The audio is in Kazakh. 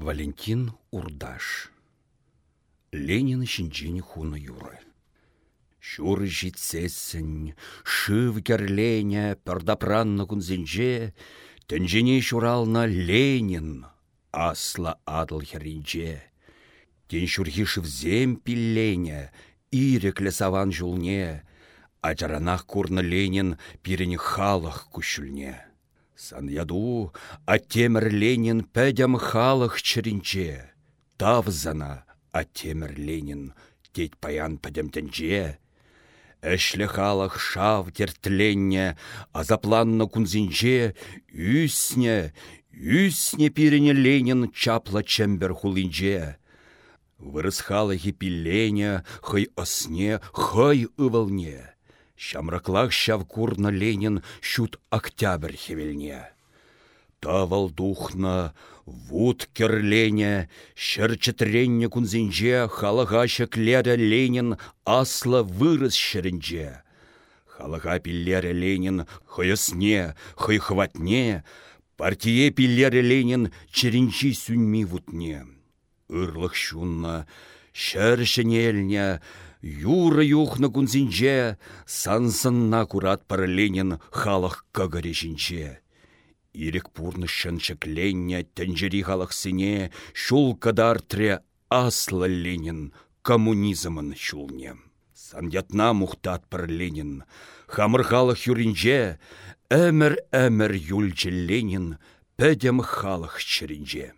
Валентин Урдаш. Ленин шинчине хуны юры. Шур житсесін, шыв керлене, пірдапранны күнзінже, тінжіне шурална Ленин, асла адыл херінже. Тен шурхи шывзем пиллене, иреклі саван жулне, Ачаранах курны Ленин пирені күшілне. Сан яду, а Ленин пәдем халық чірінче. Тавзана, а темір Ленин тет паян пәдемтінже. Әшлі халық шав тертленне, азапланны күнзінже, үсне, үсне пирене Ленин чапла чембер хулинже. Вырыс халахи пиллене, хый осне, хый ывылне. Шамраклах шав курна Ленин шут октябрь хевелне. Тавал духна, вуд керлене, шерчетренне кунзинже, халага шеклере Ленин асла вырыс шерінже. Халага пиллере Ленин хыясне, хый хватне, партие пиллере Ленин черенчи сүнми вутне. Ырлық шунна, шершенелне, юры юхны кунзинже, сансынна курат пар Ленин халық кагарешінче. Ирек пурны шынчыкленне тәнжери халықсыне шул кадартре асла Ленин коммунизмын шулне. Санятна мухтат пар Ленин, хамыр халық юринже, әмір-әмір юлчы Ленин, пәдем халық чыринже.